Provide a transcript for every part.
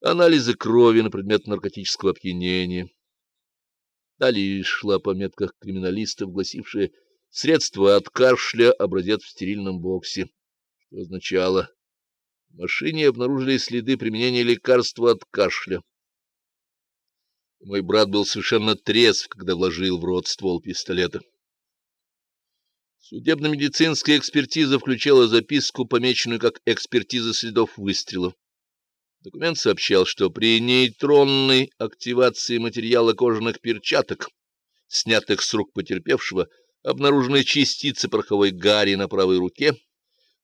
анализы крови на предмет наркотического опьянения. Далее шла пометка криминалистов, гласившая «Средство от кашля, образец в стерильном боксе», что означало в машине обнаружили следы применения лекарства от кашля. Мой брат был совершенно трезв, когда вложил в рот ствол пистолета. Судебно-медицинская экспертиза включала записку, помеченную как экспертиза следов выстрелов. Документ сообщал, что при нейтронной активации материала кожаных перчаток, снятых с рук потерпевшего, обнаружены частицы пороховой гари на правой руке,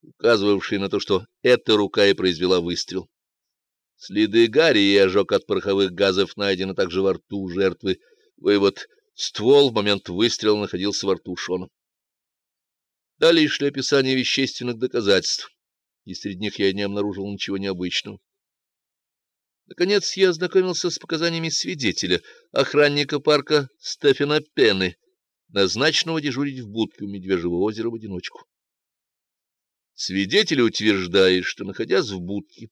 указывавшие на то, что эта рука и произвела выстрел. Следы гари и ожог от пороховых газов найдены также во рту жертвы. Вывод — ствол в момент выстрела находился во рту Шона. Далее шли описания вещественных доказательств, и среди них я не обнаружил ничего необычного. Наконец я ознакомился с показаниями свидетеля, охранника парка Стефена Пены, назначенного дежурить в будке у Медвежьего озера в одиночку. Свидетель утверждает, что, находясь в будке,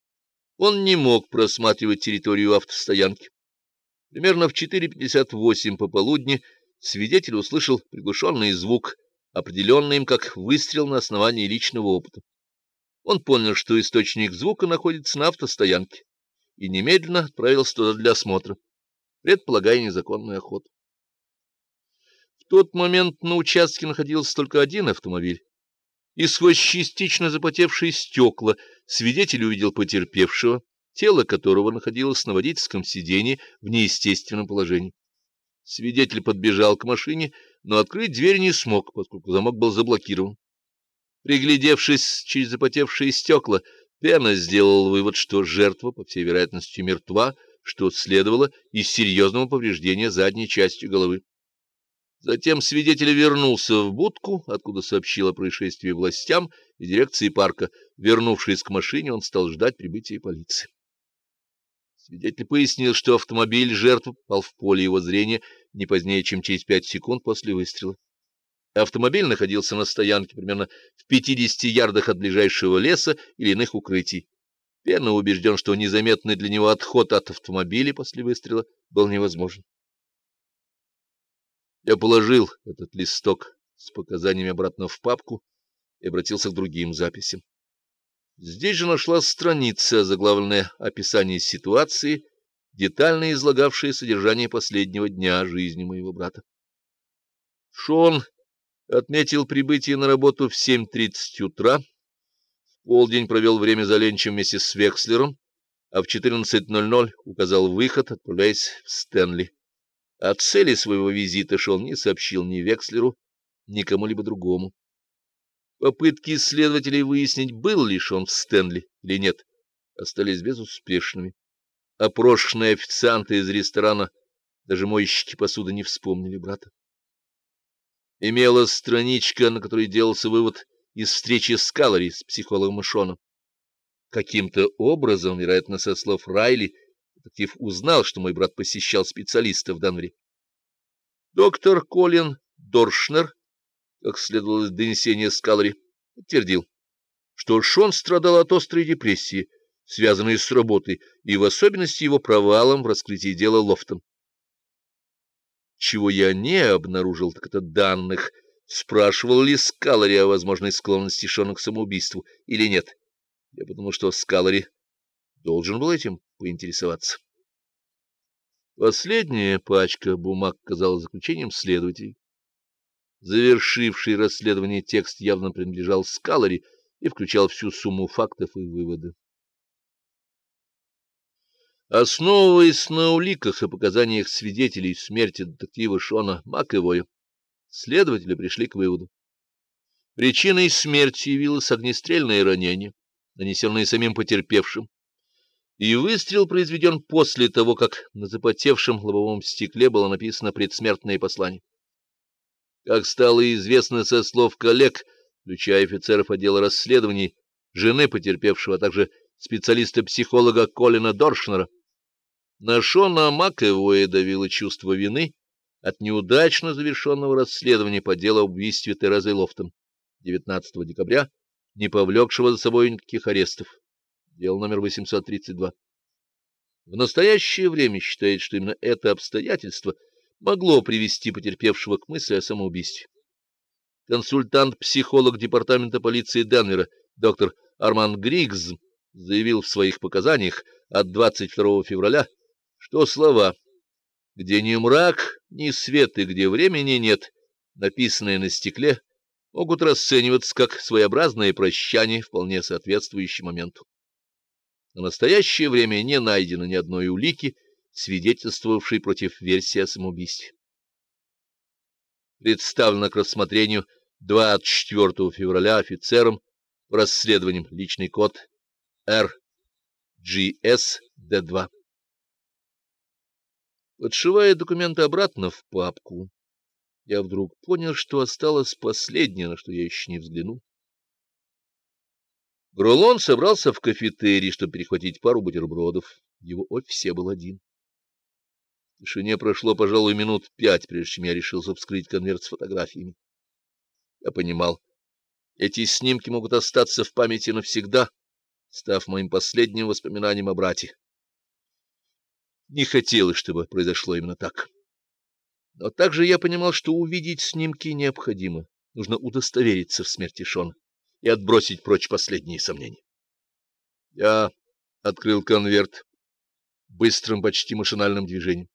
он не мог просматривать территорию автостоянки. Примерно в 4.58 пополудни свидетель услышал приглушенный звук, определенный им как выстрел на основании личного опыта. Он понял, что источник звука находится на автостоянке, и немедленно отправился туда для осмотра, предполагая незаконную охоту. В тот момент на участке находился только один автомобиль, и сквозь частично запотевшие стекла свидетель увидел потерпевшего, тело которого находилось на водительском сиденье в неестественном положении. Свидетель подбежал к машине, но открыть дверь не смог, поскольку замок был заблокирован. Приглядевшись через запотевшие стекла, Пена сделал вывод, что жертва, по всей вероятности, мертва, что следовало из серьезного повреждения задней частью головы. Затем свидетель вернулся в будку, откуда сообщил о происшествии властям и дирекции парка. Вернувшись к машине, он стал ждать прибытия полиции. Свидетель пояснил, что автомобиль жертвы попал в поле его зрения не позднее, чем через пять секунд после выстрела. Автомобиль находился на стоянке примерно в 50 ярдах от ближайшего леса или иных укрытий. Пена убежден, что незаметный для него отход от автомобиля после выстрела был невозможен. Я положил этот листок с показаниями обратно в папку и обратился к другим записям. Здесь же нашлась страница, заглавленная «Описание ситуации», детально излагавшая содержание последнего дня жизни моего брата. Шон отметил прибытие на работу в 7.30 утра, полдень провел время за ленчем вместе с Векслером, а в 14.00 указал выход, отправляясь в Стэнли. О цели своего визита Шон не сообщил ни Векслеру, ни кому-либо другому. Попытки исследователей выяснить, был ли он в Стэнли или нет, остались безуспешными. Опрошенные официанты из ресторана, даже мойщики посуды, не вспомнили брата. Имела страничка, на которой делался вывод из встречи с Каллари, с психологом Шоном. Каким-то образом, вероятно, со слов Райли, детектив узнал, что мой брат посещал специалиста в Данвре. Доктор Колин Доршнер как следовало из донесения Скалари, подтвердил, что Шон страдал от острой депрессии, связанной с работой, и в особенности его провалом в раскрытии дела Лофтон. Чего я не обнаружил, так это данных, спрашивал ли Скалари о возможной склонности Шона к самоубийству или нет. Я подумал, что Скалари должен был этим поинтересоваться. Последняя пачка бумаг казалась заключением следователей. Завершивший расследование текст явно принадлежал Скалари и включал всю сумму фактов и выводы. Основываясь на уликах и показаниях свидетелей смерти детектива Шона Макэвоя, следователи пришли к выводу. Причиной смерти явилось огнестрельное ранение, нанесенное самим потерпевшим, и выстрел произведен после того, как на запотевшем лобовом стекле было написано предсмертное послание. Как стало известно со слов коллег, включая офицеров отдела расследований, жены потерпевшего, а также специалиста-психолога Колина Доршнера, на Шона Макэвоя давило чувство вины от неудачно завершенного расследования по делу об убийстве Терезы Лофтон 19 декабря, не повлекшего за собой никаких арестов. Дело номер 832. в настоящее время считает, что именно это обстоятельство могло привести потерпевшего к мысли о самоубийстве. Консультант-психолог департамента полиции Денвера доктор Арман Григз заявил в своих показаниях от 22 февраля, что слова «где ни мрак, ни свет и где времени нет», написанные на стекле, могут расцениваться как своеобразное прощание, вполне соответствующее моменту. На настоящее время не найдено ни одной улики, свидетельствовавшей против версии о самоубийстве. Представлено к рассмотрению 24 февраля офицером по расследованиям личный код RGSD2. Подшивая документы обратно в папку, я вдруг понял, что осталось последнее, на что я еще не взглянул. Гролон собрался в кафетерий, чтобы перехватить пару бутербродов. В его офисе был один. В тишине прошло, пожалуй, минут пять, прежде чем я решился вскрыть конверт с фотографиями. Я понимал, эти снимки могут остаться в памяти навсегда, став моим последним воспоминанием о брате. Не хотелось, чтобы произошло именно так. Но также я понимал, что увидеть снимки необходимо. Нужно удостовериться в смерти Шона и отбросить прочь последние сомнения. Я открыл конверт быстрым, почти машинальным движением.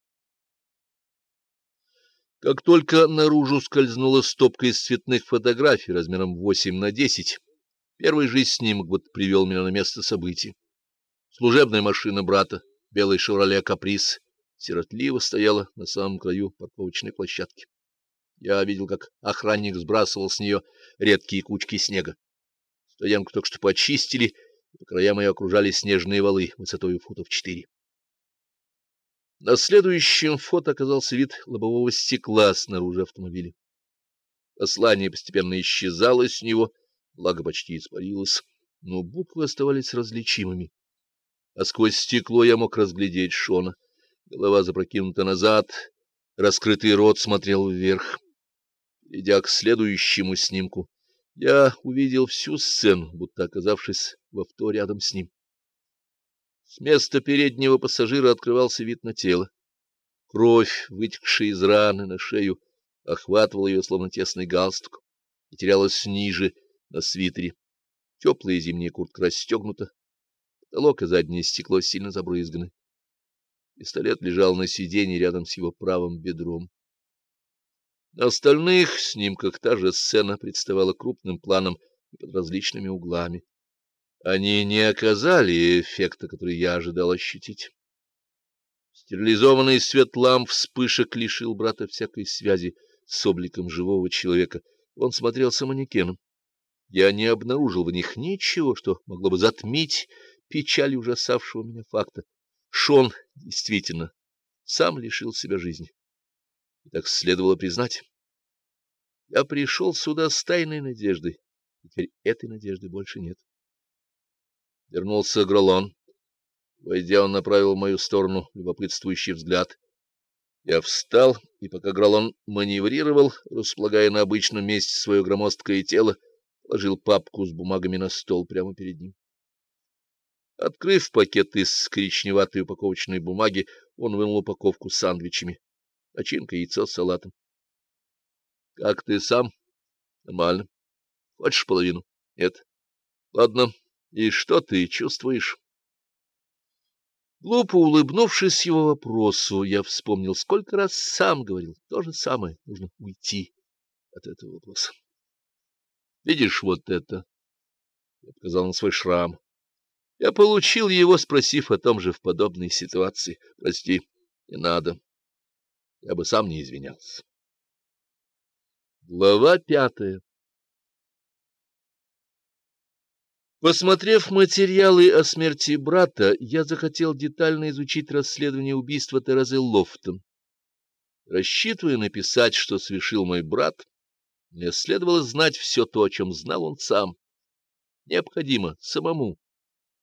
Как только наружу скользнула стопка из цветных фотографий размером 8 на 10, первый же снимок вот привел меня на место событий. Служебная машина брата, белый «Шевроле Каприз», сиротливо стояла на самом краю парковочной площадки. Я видел, как охранник сбрасывал с нее редкие кучки снега. Стоянку только что почистили, и по краям ее окружали снежные валы высотой футов четыре. На следующем фото оказался вид лобового стекла снаружи автомобиля. Послание постепенно исчезало с него, благо почти испарилось, но буквы оставались различимыми. А сквозь стекло я мог разглядеть Шона. Голова запрокинута назад, раскрытый рот смотрел вверх. Идя к следующему снимку, я увидел всю сцену, будто оказавшись в авто рядом с ним. С места переднего пассажира открывался вид на тело. Кровь, вытекшая из раны на шею, охватывала ее, словно тесный галстук, и терялась ниже, на свитере. Теплая зимняя куртка расстегнута, потолок и заднее стекло сильно забрызганы. Пистолет лежал на сиденье рядом с его правым бедром. На остальных снимках та же сцена представала крупным планом и под различными углами. Они не оказали эффекта, который я ожидал ощутить. Стерилизованный свет ламп вспышек лишил брата всякой связи с обликом живого человека. Он смотрелся манекеном. Я не обнаружил в них ничего, что могло бы затмить печаль ужасавшего меня факта. Шон действительно сам лишил себя жизни. И так следовало признать. Я пришел сюда с тайной надеждой, и теперь этой надежды больше нет. Вернулся Гролон. Войдя, он направил в мою сторону любопытствующий взгляд. Я встал, и пока Гролон маневрировал, располагая на обычном месте свое громоздкое тело, положил папку с бумагами на стол прямо перед ним. Открыв пакет из коричневатой упаковочной бумаги, он вынул упаковку с сандвичами, начинка, яйцо с салатом. — Как ты сам? — Нормально. — Хочешь половину? — Нет. — Ладно. И что ты чувствуешь? Глупо улыбнувшись его вопросу, я вспомнил, сколько раз сам говорил то же самое. Нужно уйти от этого вопроса. Видишь вот это? Я показал на свой шрам. Я получил его, спросив о том же в подобной ситуации. Прости, не надо. Я бы сам не извинялся. Глава пятая Посмотрев материалы о смерти брата, я захотел детально изучить расследование убийства Терезы Лофтон. Рассчитывая написать, что совершил мой брат, мне следовало знать все то, о чем знал он сам. Необходимо самому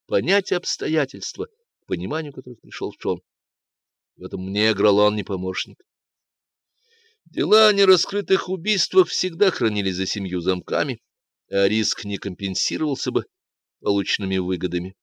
понять обстоятельства, к пониманию которых пришел Шон. В этом мне Гролон не помощник. Дела о нераскрытых убийствах всегда хранились за семью замками, а риск не компенсировался бы полученными выгодами.